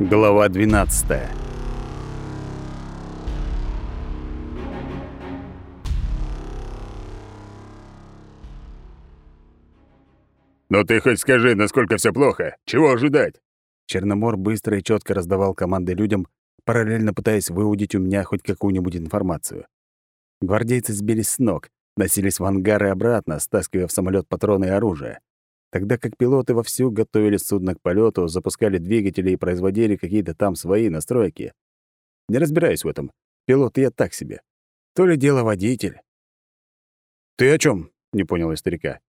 Глава 12. «Ну ты хоть скажи, насколько все плохо? Чего ожидать?» Черномор быстро и четко раздавал команды людям, параллельно пытаясь выудить у меня хоть какую-нибудь информацию. Гвардейцы сбились с ног, носились в ангар и обратно, стаскивая в самолет патроны и оружие тогда как пилоты вовсю готовили судно к полету, запускали двигатели и производили какие-то там свои настройки. Не разбираюсь в этом. Пилот я так себе. То ли дело водитель. «Ты о чем? не понял я старика.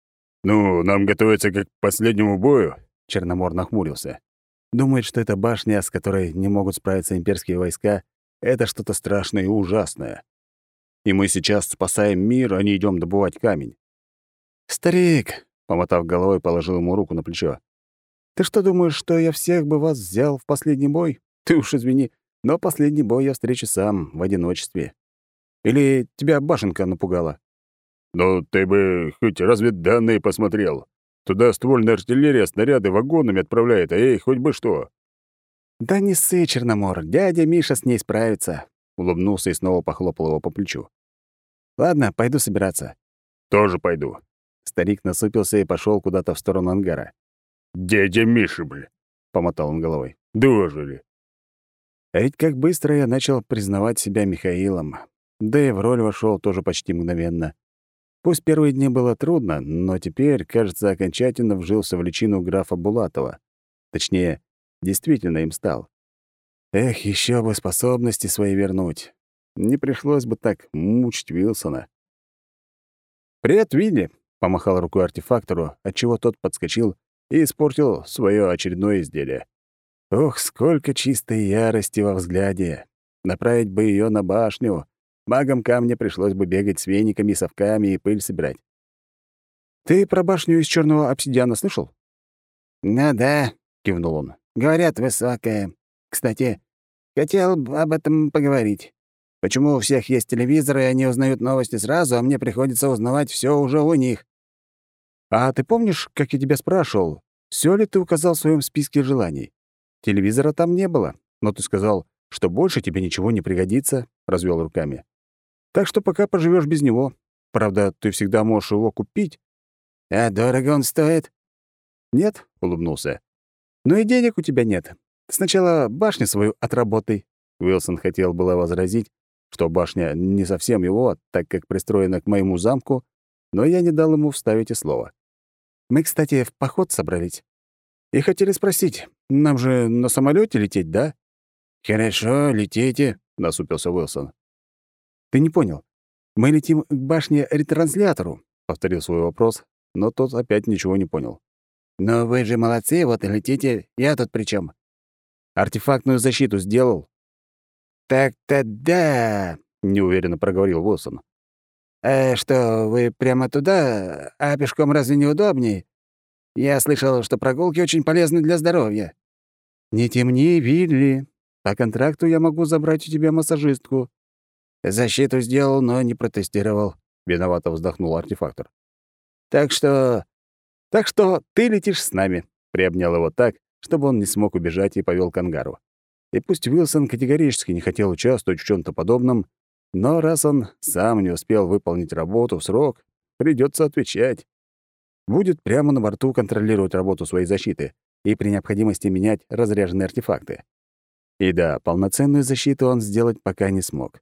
«Ну, нам готовиться как к последнему бою?» Черномор нахмурился. Думает, что эта башня, с которой не могут справиться имперские войска, это что-то страшное и ужасное. И мы сейчас спасаем мир, а не идем добывать камень. «Старик, Помотав головой, положил ему руку на плечо. «Ты что думаешь, что я всех бы вас взял в последний бой? Ты уж извини, но последний бой я встречу сам, в одиночестве. Или тебя башенка напугала?» «Ну, ты бы хоть разведданные посмотрел. Туда ствольная артиллерия снаряды вагонами отправляет, а ей хоть бы что». «Да не ссы, Черномор, дядя Миша с ней справится», — улыбнулся и снова похлопал его по плечу. «Ладно, пойду собираться». «Тоже пойду. Старик насупился и пошел куда-то в сторону ангара. «Дядя Миша, бля!» — помотал он головой. «Дожили!» А ведь как быстро я начал признавать себя Михаилом. Да и в роль вошел тоже почти мгновенно. Пусть первые дни было трудно, но теперь, кажется, окончательно вжился в личину графа Булатова. Точнее, действительно им стал. Эх, еще бы способности свои вернуть. Не пришлось бы так мучить Вилсона. «Привет, Вилли!» Помахал рукой артефактору, отчего тот подскочил и испортил свое очередное изделие. Ох, сколько чистой ярости во взгляде! Направить бы ее на башню. Магам камня пришлось бы бегать с вениками, совками и пыль собирать. «Ты про башню из черного обсидиана слышал?» «Ну да», — кивнул он. «Говорят, высокая. Кстати, хотел об этом поговорить. Почему у всех есть телевизоры, и они узнают новости сразу, а мне приходится узнавать все уже у них?» А ты помнишь, как я тебя спрашивал, все ли ты указал в своем списке желаний? Телевизора там не было, но ты сказал, что больше тебе ничего не пригодится, развел руками. Так что пока поживешь без него. Правда, ты всегда можешь его купить. А дорого он стоит? Нет, улыбнулся. Но и денег у тебя нет. Сначала башню свою отработай. Уилсон хотел было возразить, что башня не совсем его, так как пристроена к моему замку, но я не дал ему вставить и слово. Мы, кстати, в поход собрались. И хотели спросить, нам же на самолете лететь, да? Хорошо, летите, насупился Уилсон. Ты не понял. Мы летим к башне-ретранслятору, повторил свой вопрос, но тот опять ничего не понял. Но вы же молодцы, вот и летите. Я тут при чем? Артефактную защиту сделал. Так-то да, неуверенно проговорил Уилсон. «Э, что, вы прямо туда? А пешком разве не удобнее? Я слышал, что прогулки очень полезны для здоровья». «Не темни, Вилли. По контракту я могу забрать у тебя массажистку». «Защиту сделал, но не протестировал», — виновато вздохнул артефактор. «Так что... Так что ты летишь с нами», — приобнял его так, чтобы он не смог убежать и повел к ангару. И пусть Уилсон категорически не хотел участвовать в чем то подобном, но раз он сам не успел выполнить работу в срок, придется отвечать. Будет прямо на борту контролировать работу своей защиты и при необходимости менять разряженные артефакты. И да, полноценную защиту он сделать пока не смог.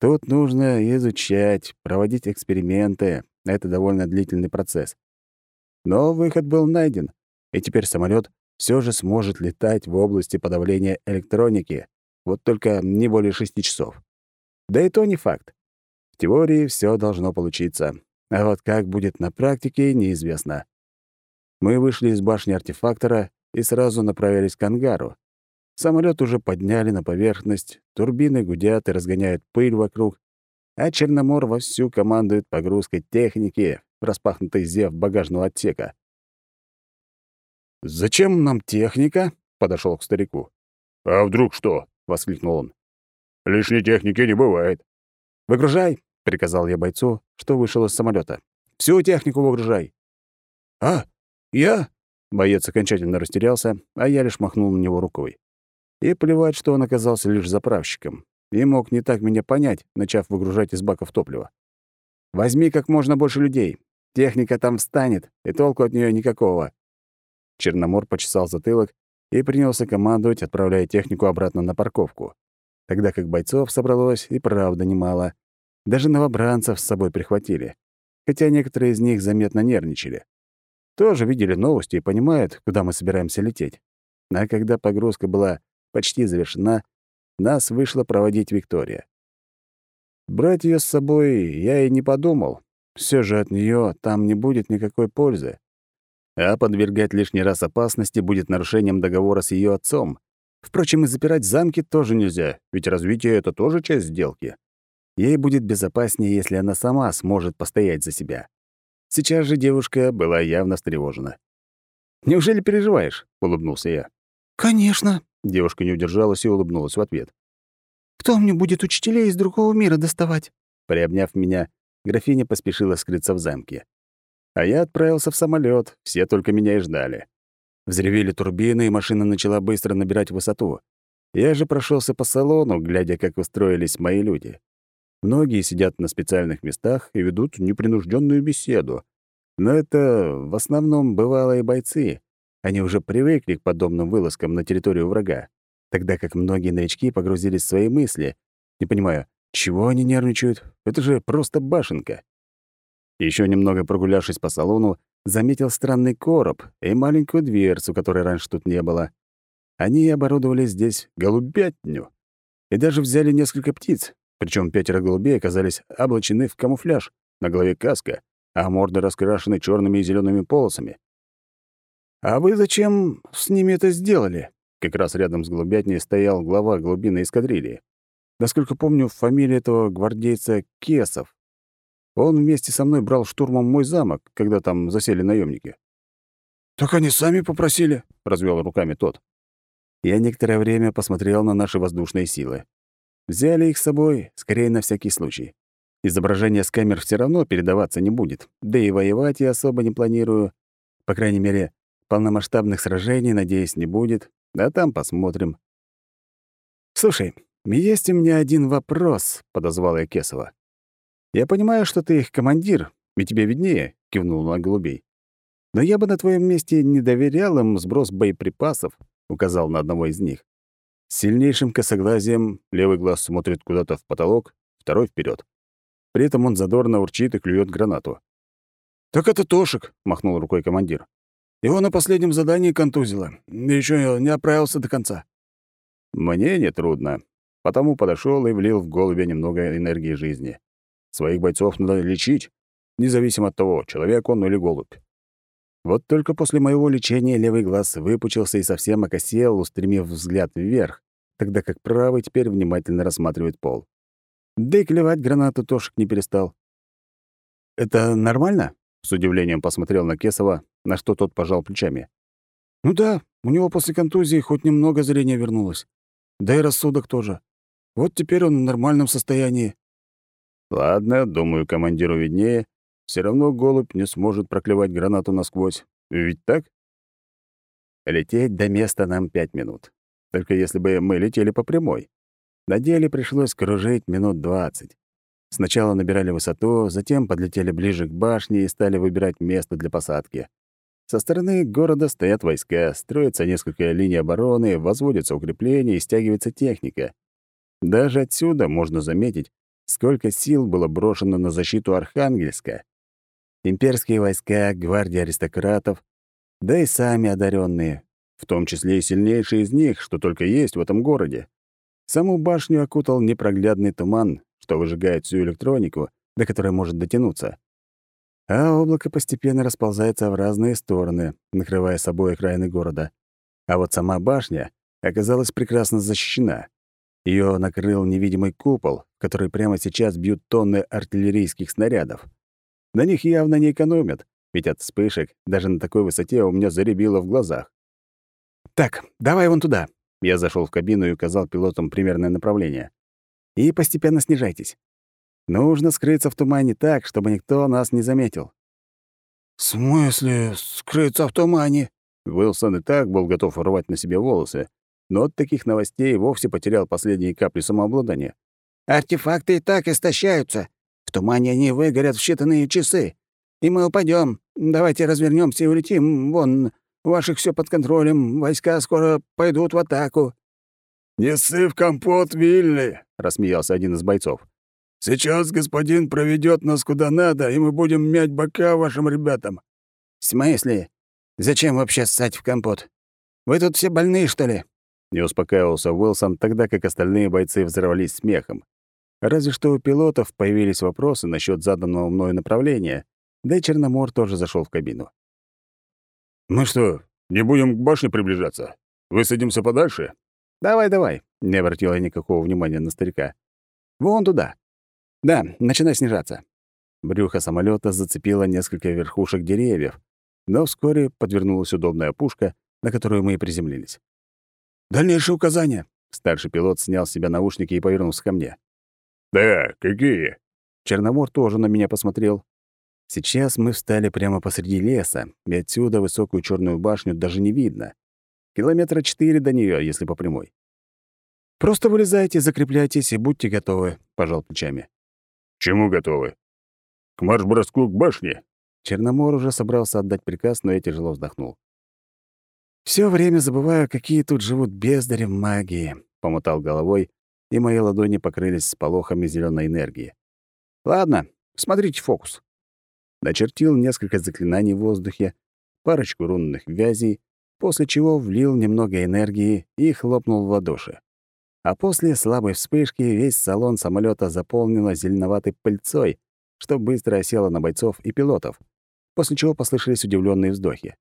Тут нужно изучать, проводить эксперименты. Это довольно длительный процесс. Но выход был найден, и теперь самолет все же сможет летать в области подавления электроники, вот только не более шести часов. Да и то не факт. В теории все должно получиться. А вот как будет на практике, неизвестно. Мы вышли из башни артефактора и сразу направились к ангару. Самолет уже подняли на поверхность, турбины гудят и разгоняют пыль вокруг, а Черномор вовсю командует погрузкой техники в распахнутый зев багажного отсека. «Зачем нам техника?» — подошел к старику. «А вдруг что?» — воскликнул он. Лишней техники не бывает. «Выгружай!» — приказал я бойцу, что вышел из самолета. «Всю технику выгружай!» «А, я?» — боец окончательно растерялся, а я лишь махнул на него рукой. И плевать, что он оказался лишь заправщиком. И мог не так меня понять, начав выгружать из баков топливо. «Возьми как можно больше людей. Техника там встанет, и толку от нее никакого». Черномор почесал затылок и принялся командовать, отправляя технику обратно на парковку. Тогда как бойцов собралось и правда немало. Даже новобранцев с собой прихватили. Хотя некоторые из них заметно нервничали. Тоже видели новости и понимают, куда мы собираемся лететь. А когда погрузка была почти завершена, нас вышла проводить Виктория. Брать ее с собой я и не подумал. Все же от нее там не будет никакой пользы. А подвергать лишний раз опасности будет нарушением договора с ее отцом. Впрочем, и запирать замки тоже нельзя, ведь развитие — это тоже часть сделки. Ей будет безопаснее, если она сама сможет постоять за себя. Сейчас же девушка была явно встревожена. «Неужели переживаешь?» — улыбнулся я. «Конечно», Девушка не удержалась и улыбнулась в ответ. «Кто мне будет учителей из другого мира доставать?» Приобняв меня, графиня поспешила скрыться в замке. А я отправился в самолет, все только меня и ждали. Взревели турбины, и машина начала быстро набирать высоту. Я же прошелся по салону, глядя, как устроились мои люди. Многие сидят на специальных местах и ведут непринужденную беседу. Но это в основном бывалые бойцы, они уже привыкли к подобным вылазкам на территорию врага, тогда как многие новички погрузились в свои мысли. Не понимаю, чего они нервничают? Это же просто башенка. Еще немного прогулявшись по салону, заметил странный короб и маленькую дверцу, которой раньше тут не было. Они оборудовали здесь голубятню и даже взяли несколько птиц, причем пятеро голубей оказались облачены в камуфляж, на голове каска, а морды раскрашены черными и зелеными полосами. «А вы зачем с ними это сделали?» Как раз рядом с голубятней стоял глава глубинной эскадрильи. Насколько помню, фамилия этого гвардейца Кесов. Он вместе со мной брал штурмом мой замок, когда там засели наемники. «Так они сами попросили», — развел руками тот. Я некоторое время посмотрел на наши воздушные силы. Взяли их с собой, скорее на всякий случай. Изображение с камер все равно передаваться не будет, да и воевать я особо не планирую. По крайней мере, Полномасштабных сражений, надеюсь, не будет. А там посмотрим. «Слушай, есть у меня один вопрос», — подозвал я Кесова. «Я понимаю, что ты их командир, и тебе виднее», — кивнул на голубей. «Но я бы на твоем месте не доверял им сброс боеприпасов», — указал на одного из них. С сильнейшим косоглазием левый глаз смотрит куда-то в потолок, второй вперед. При этом он задорно урчит и клюет гранату. «Так это Тошек», — махнул рукой командир. Его на последнем задании контузило. Еще не отправился до конца. Мне не трудно, потому подошел и влил в голубя немного энергии жизни. Своих бойцов надо лечить, независимо от того, человек он или голубь. Вот только после моего лечения левый глаз выпучился и совсем окосел, устремив взгляд вверх, тогда как правый теперь внимательно рассматривает пол. Да и клевать гранату Тошек не перестал. «Это нормально?» — с удивлением посмотрел на Кесова, на что тот пожал плечами. «Ну да, у него после контузии хоть немного зрения вернулось. Да и рассудок тоже. Вот теперь он в нормальном состоянии». «Ладно, думаю, командиру виднее. Все равно голубь не сможет проклевать гранату насквозь. Ведь так?» Лететь до места нам пять минут. Только если бы мы летели по прямой. На деле пришлось кружить минут двадцать. Сначала набирали высоту, затем подлетели ближе к башне и стали выбирать место для посадки. Со стороны города стоят войска, строятся несколько линий обороны, возводятся укрепления и стягивается техника. Даже отсюда можно заметить, сколько сил было брошено на защиту Архангельска. Имперские войска, гвардия аристократов, да и сами одаренные, в том числе и сильнейшие из них, что только есть в этом городе. Саму башню окутал непроглядный туман, что выжигает всю электронику, до которой может дотянуться а облако постепенно расползается в разные стороны, накрывая собой окраины города. А вот сама башня оказалась прекрасно защищена. Ее накрыл невидимый купол, который прямо сейчас бьют тонны артиллерийских снарядов. На них явно не экономят, ведь от вспышек даже на такой высоте у меня заребило в глазах. «Так, давай вон туда». Я зашел в кабину и указал пилотам примерное направление. «И постепенно снижайтесь. Нужно скрыться в тумане так, чтобы никто нас не заметил. «В смысле скрыться в тумане?» Уилсон и так был готов рвать на себе волосы, но от таких новостей вовсе потерял последние капли самообладания. «Артефакты и так истощаются. В тумане они выгорят в считанные часы. И мы упадем. Давайте развернемся и улетим. Вон, у ваших все под контролем. Войска скоро пойдут в атаку». «Не ссы в компот, Вильный!» — рассмеялся один из бойцов. «Сейчас господин проведет нас куда надо, и мы будем мять бока вашим ребятам». «В смысле? Зачем вообще ссать в компот? Вы тут все больные, что ли?» Не успокаивался Уилсон, тогда как остальные бойцы взорвались смехом. Разве что у пилотов появились вопросы насчет заданного мной направления, да и Черномор тоже зашел в кабину. «Мы что, не будем к башне приближаться? Высадимся подальше?» «Давай, давай», — не обратила никакого внимания на старика. «Вон туда. Да, начинай снижаться». Брюхо самолета зацепило несколько верхушек деревьев, но вскоре подвернулась удобная опушка, на которую мы и приземлились. «Дальнейшие указания!» Старший пилот снял с себя наушники и повернулся ко мне. «Да, какие?» Черномор тоже на меня посмотрел. Сейчас мы встали прямо посреди леса, и отсюда высокую черную башню даже не видно. Километра четыре до нее, если по прямой. «Просто вылезайте, закрепляйтесь и будьте готовы», — пожал плечами. «Чему готовы? К марш-броску к башне?» Черномор уже собрался отдать приказ, но я тяжело вздохнул. Все время забываю, какие тут живут бездари в магии», — помотал головой, и мои ладони покрылись сполохами зеленой энергии. «Ладно, смотрите фокус». Начертил несколько заклинаний в воздухе, парочку рунных вязей, после чего влил немного энергии и хлопнул в ладоши. А после слабой вспышки весь салон самолета заполнило зеленоватой пыльцой, что быстро осело на бойцов и пилотов, после чего послышались удивленные вздохи.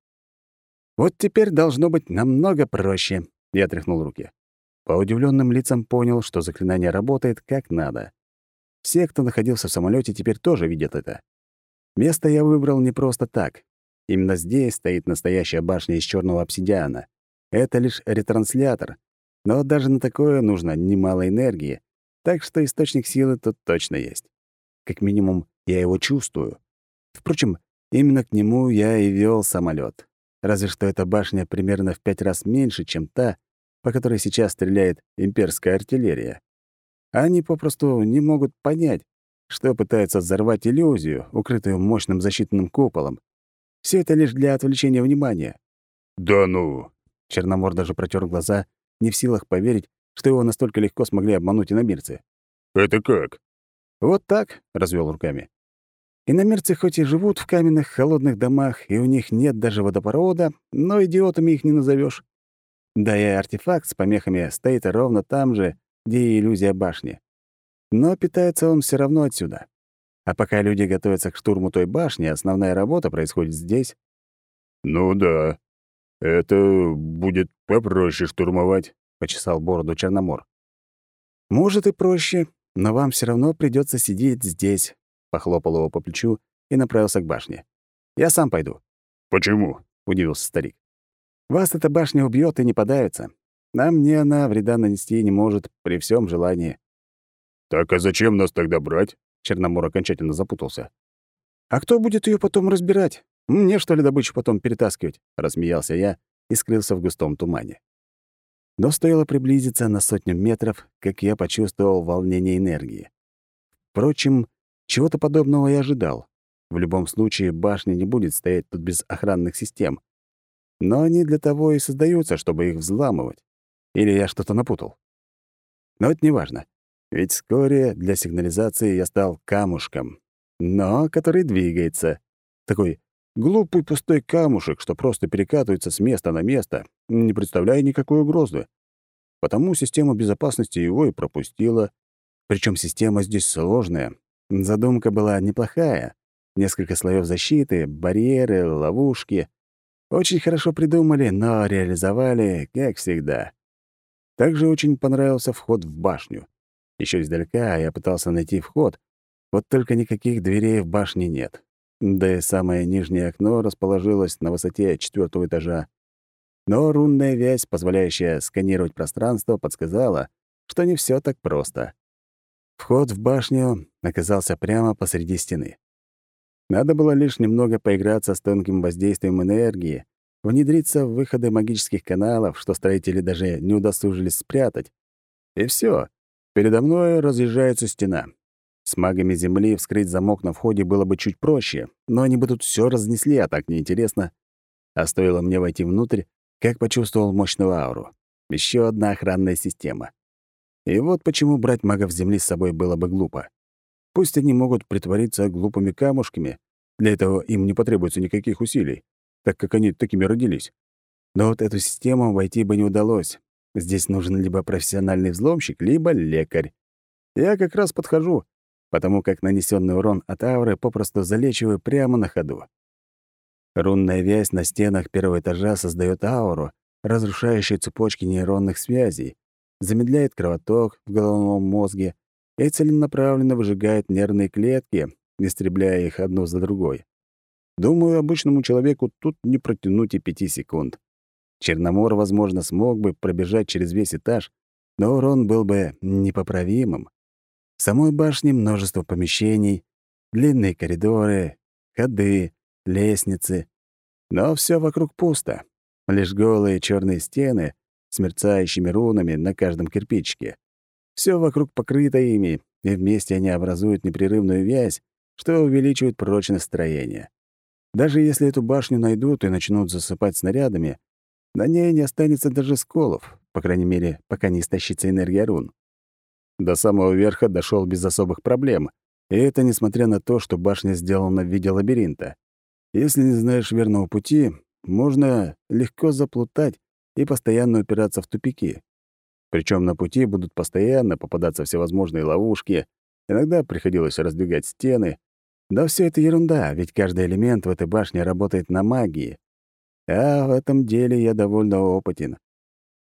«Вот теперь должно быть намного проще», — я тряхнул руки. По удивленным лицам понял, что заклинание работает как надо. Все, кто находился в самолете, теперь тоже видят это. Место я выбрал не просто так. Именно здесь стоит настоящая башня из черного обсидиана. Это лишь ретранслятор. Но даже на такое нужно немало энергии, так что источник силы тут точно есть. Как минимум, я его чувствую. Впрочем, именно к нему я и вел самолет. Разве что эта башня примерно в пять раз меньше, чем та, по которой сейчас стреляет имперская артиллерия. Они попросту не могут понять, что пытаются взорвать иллюзию, укрытую мощным защитным куполом. Все это лишь для отвлечения внимания. «Да ну!» Черномор даже протер глаза, не в силах поверить, что его настолько легко смогли обмануть иномирцы. «Это как?» «Вот так», — развел руками. «Иномирцы хоть и живут в каменных холодных домах, и у них нет даже водопровода, но идиотами их не назовешь. Да и артефакт с помехами стоит ровно там же, где и иллюзия башни. Но питается он все равно отсюда. А пока люди готовятся к штурму той башни, основная работа происходит здесь. «Ну да, это будет попроще штурмовать», — почесал бороду Черномор. «Может и проще, но вам все равно придется сидеть здесь», — похлопал его по плечу и направился к башне. «Я сам пойду». «Почему?» — удивился старик. «Вас эта башня убьет и не подавится. А мне она вреда нанести не может при всем желании». «Так а зачем нас тогда брать?» Черномор окончательно запутался. «А кто будет ее потом разбирать? Мне, что ли, добычу потом перетаскивать?» — рассмеялся я и скрылся в густом тумане. Но стоило приблизиться на сотню метров, как я почувствовал волнение энергии. Впрочем, чего-то подобного я ожидал. В любом случае, башня не будет стоять тут без охранных систем. Но они для того и создаются, чтобы их взламывать. Или я что-то напутал. Но это не важно. Ведь вскоре для сигнализации я стал камушком, но который двигается. Такой глупый пустой камушек, что просто перекатывается с места на место, не представляя никакой угрозы. Потому система безопасности его и пропустила. Причем система здесь сложная. Задумка была неплохая. Несколько слоев защиты, барьеры, ловушки. Очень хорошо придумали, но реализовали, как всегда. Также очень понравился вход в башню. Еще издалека я пытался найти вход, вот только никаких дверей в башне нет. Да и самое нижнее окно расположилось на высоте четвертого этажа. Но рунная вязь, позволяющая сканировать пространство, подсказала, что не все так просто. Вход в башню оказался прямо посреди стены. Надо было лишь немного поиграться с тонким воздействием энергии, внедриться в выходы магических каналов, что строители даже не удосужились спрятать. И все. Передо мной разъезжается стена. С магами Земли вскрыть замок на входе было бы чуть проще, но они бы тут все разнесли, а так неинтересно. А стоило мне войти внутрь, как почувствовал мощную ауру. Еще одна охранная система. И вот почему брать магов Земли с собой было бы глупо. Пусть они могут притвориться глупыми камушками, для этого им не потребуется никаких усилий, так как они такими родились. Но вот эту систему войти бы не удалось. Здесь нужен либо профессиональный взломщик, либо лекарь. Я как раз подхожу, потому как нанесенный урон от ауры попросту залечиваю прямо на ходу. Рунная вязь на стенах первого этажа создает ауру, разрушающую цепочки нейронных связей, замедляет кровоток в головном мозге и целенаправленно выжигает нервные клетки, истребляя их одну за другой. Думаю, обычному человеку тут не протянуть и пяти секунд. Черномор, возможно, смог бы пробежать через весь этаж, но урон был бы непоправимым. В самой башне множество помещений, длинные коридоры, ходы, лестницы. Но все вокруг пусто. Лишь голые черные стены с мерцающими рунами на каждом кирпичике. Все вокруг покрыто ими, и вместе они образуют непрерывную вязь, что увеличивает прочность строения. Даже если эту башню найдут и начнут засыпать снарядами, на ней не останется даже сколов, по крайней мере, пока не истощится энергия рун. До самого верха дошел без особых проблем, и это несмотря на то, что башня сделана в виде лабиринта. Если не знаешь верного пути, можно легко заплутать и постоянно упираться в тупики. Причем на пути будут постоянно попадаться всевозможные ловушки, иногда приходилось раздвигать стены. Да все это ерунда, ведь каждый элемент в этой башне работает на магии. А в этом деле я довольно опытен.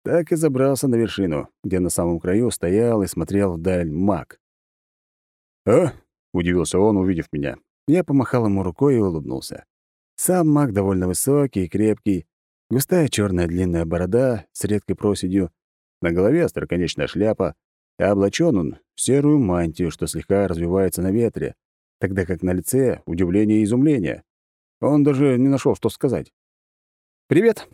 Так и забрался на вершину, где на самом краю стоял и смотрел вдаль маг. «А?» — удивился он, увидев меня. Я помахал ему рукой и улыбнулся. Сам маг довольно высокий и крепкий, густая черная длинная борода с редкой проседью, на голове остроконечная шляпа, а облачен он в серую мантию, что слегка развивается на ветре, тогда как на лице удивление и изумление. Он даже не нашел, что сказать. «Привет.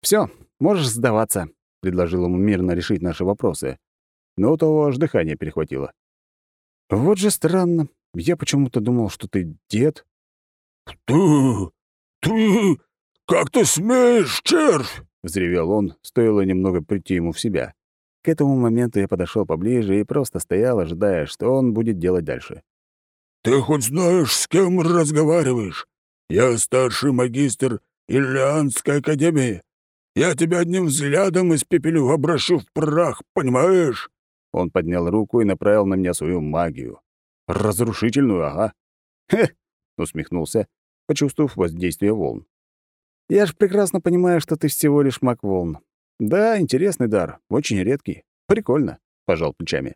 Все, можешь сдаваться», — предложил ему мирно решить наши вопросы. Но у того аж дыхание перехватило. «Вот же странно. Я почему-то думал, что ты дед». «Ты... ты... как ты смеешь, червь?» — взревел он, стоило немного прийти ему в себя. К этому моменту я подошел поближе и просто стоял, ожидая, что он будет делать дальше. «Ты хоть знаешь, с кем разговариваешь? Я старший магистр Ильянской академии. Я тебя одним взглядом испепелю, обращу в прах, понимаешь?» Он поднял руку и направил на меня свою магию. «Разрушительную, ага». «Хе!» — усмехнулся, почувствовав воздействие волн. «Я ж прекрасно понимаю, что ты всего лишь маг волн. Да, интересный дар, очень редкий. Прикольно», — пожал плечами.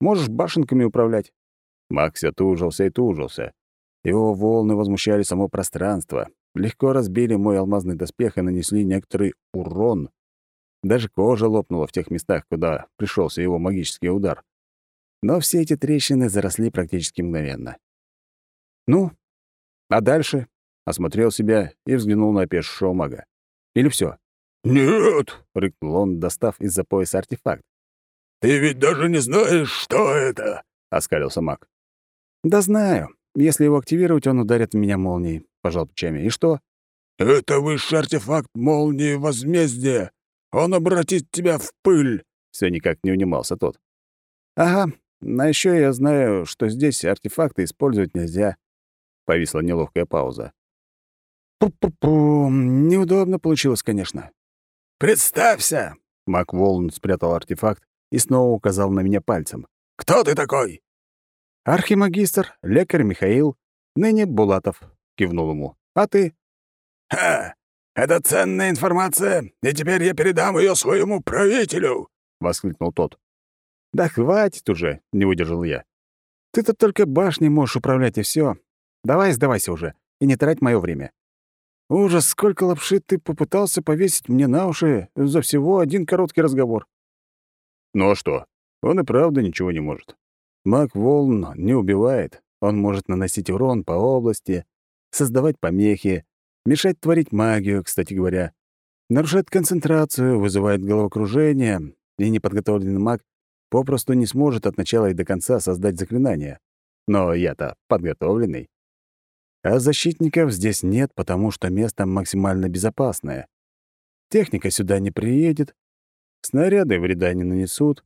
«Можешь башенками управлять». Маг все тужился и тужился. Его волны возмущали само пространство, легко разбили мой алмазный доспех и нанесли некоторый урон. Даже кожа лопнула в тех местах, куда пришелся его магический удар. Но все эти трещины заросли практически мгновенно. «Ну, а дальше?» — осмотрел себя и взглянул на опешившего мага. «Или все? «Нет!» — рыкнул он, достав из-за пояса артефакт. «Ты ведь даже не знаешь, что это!» — оскалился маг. «Да знаю. Если его активировать, он ударит в меня молнией пожал плечами. «И что?» «Это высший артефакт молнии возмездия. Он обратит тебя в пыль!» Все никак не унимался тот. «Ага, а еще я знаю, что здесь артефакты использовать нельзя». Повисла неловкая пауза. «Пу-пу-пу, неудобно получилось, конечно». «Представься!» Мак Волн спрятал артефакт и снова указал на меня пальцем. «Кто ты такой?» «Архимагистр, лекарь Михаил, ныне Булатов», — кивнул ему. «А ты?» «Ха! Это ценная информация, и теперь я передам ее своему правителю!» — воскликнул тот. «Да хватит уже!» — не выдержал я. «Ты-то только башней можешь управлять, и все. Давай сдавайся уже, и не трать мое время. Ужас, сколько лапши ты попытался повесить мне на уши за всего один короткий разговор». «Ну а что? Он и правда ничего не может. Маг волн не убивает, он может наносить урон по области, создавать помехи, Мешать творить магию, кстати говоря. Нарушает концентрацию, вызывает головокружение, и неподготовленный маг попросту не сможет от начала и до конца создать заклинание. Но я-то подготовленный. А защитников здесь нет, потому что место максимально безопасное. Техника сюда не приедет, снаряды вреда не нанесут,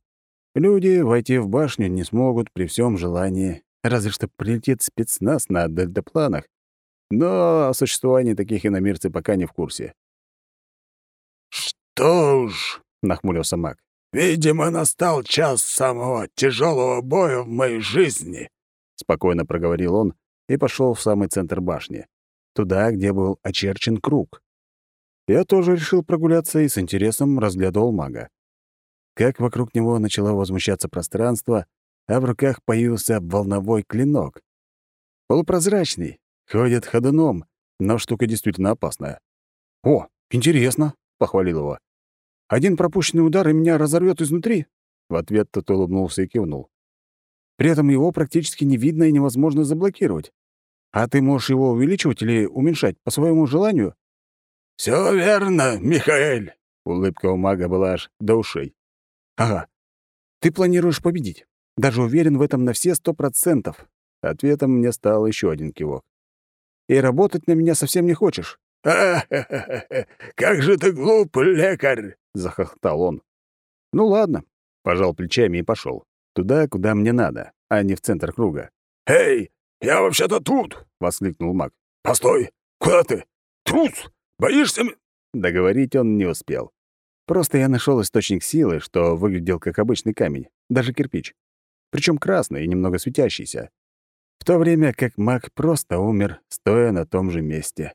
люди войти в башню не смогут при всем желании, разве что прилетит спецназ на дельтапланах. Но о существовании таких иномирцы пока не в курсе. «Что ж», — нахмурился маг, — «видимо, настал час самого тяжелого боя в моей жизни», — спокойно проговорил он и пошел в самый центр башни, туда, где был очерчен круг. Я тоже решил прогуляться и с интересом разглядывал мага. Как вокруг него начало возмущаться пространство, а в руках появился волновой клинок. Полупрозрачный, ходит ходуном, но штука действительно опасная. «О, интересно!» — похвалил его. «Один пропущенный удар и меня разорвет изнутри?» В ответ тот улыбнулся и кивнул. При этом его практически не видно и невозможно заблокировать. А ты можешь его увеличивать или уменьшать по своему желанию? Все верно, Михаэль!» Улыбка у мага была аж до ушей. «Ага. Ты планируешь победить. Даже уверен в этом на все сто процентов». Ответом мне стал еще один кивок. «И работать на меня совсем не хочешь?» «А, как же ты глуп, лекарь!» — захохотал он. «Ну ладно», — пожал плечами и пошел Туда, куда мне надо, а не в центр круга. «Эй, я вообще-то тут!» — воскликнул маг. «Постой! Куда ты? Трус! Боишься меня?» Договорить он не успел. Просто я нашел источник силы, что выглядел как обычный камень, даже кирпич. Причем красный и немного светящийся. В то время как маг просто умер, стоя на том же месте.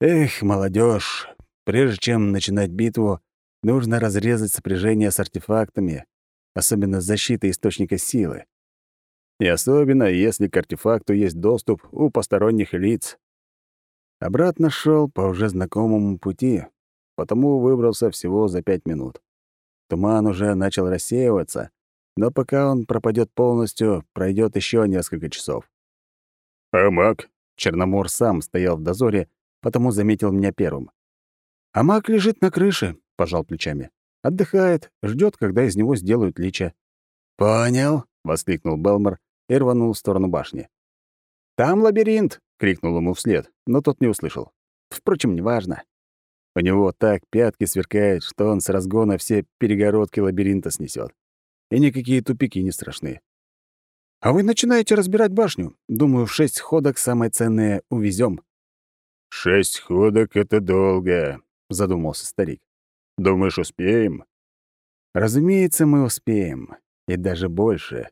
Эх, молодежь, прежде чем начинать битву, нужно разрезать сопряжение с артефактами, особенно с защитой источника силы. И особенно, если к артефакту есть доступ у посторонних лиц. Обратно шел по уже знакомому пути, потому выбрался всего за пять минут. Туман уже начал рассеиваться, но пока он пропадет полностью, пройдет еще несколько часов. «А маг?» Черномор сам стоял в дозоре, потому заметил меня первым. «А маг лежит на крыше», — пожал плечами. «Отдыхает, ждет, когда из него сделают лича». «Понял», — воскликнул Белмор и рванул в сторону башни. «Там лабиринт!» — крикнул ему вслед, но тот не услышал. Впрочем, неважно. У него так пятки сверкают, что он с разгона все перегородки лабиринта снесет. И никакие тупики не страшны. А вы начинаете разбирать башню. Думаю, шесть ходок самое ценное увезем. «Шесть ходок — это долго», — задумался старик. «Думаешь, успеем?» «Разумеется, мы успеем. И даже больше.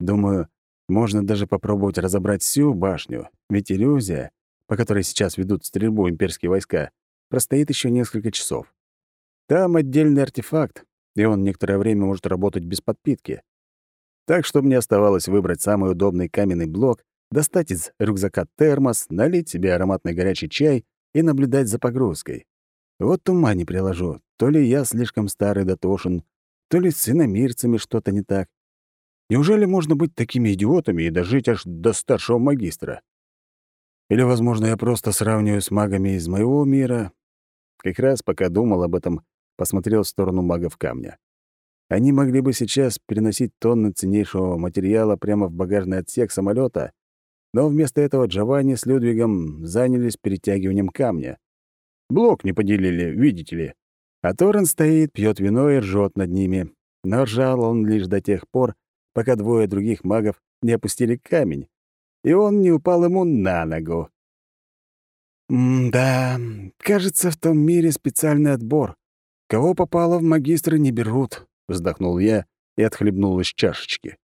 Думаю, можно даже попробовать разобрать всю башню, ведь иллюзия, по которой сейчас ведут стрельбу имперские войска, простоит еще несколько часов. Там отдельный артефакт, и он некоторое время может работать без подпитки. Так что мне оставалось выбрать самый удобный каменный блок, достать из рюкзака термос, налить себе ароматный горячий чай и наблюдать за погрузкой. Вот ума не приложу, то ли я слишком старый дотошен, то ли с иномирцами что-то не так. Неужели можно быть такими идиотами и дожить аж до старшего магистра? Или, возможно, я просто сравниваю с магами из моего мира? Как раз пока думал об этом, посмотрел в сторону магов камня. Они могли бы сейчас переносить тонны ценнейшего материала прямо в багажный отсек самолета, но вместо этого Джованни с Людвигом занялись перетягиванием камня. Блок не поделили, видите ли. А Торрен стоит, пьет вино и ржет над ними. Но ржал он лишь до тех пор, пока двое других магов не опустили камень, и он не упал ему на ногу. «Да, кажется, в том мире специальный отбор. Кого попало в магистры не берут», — вздохнул я и отхлебнул из чашечки.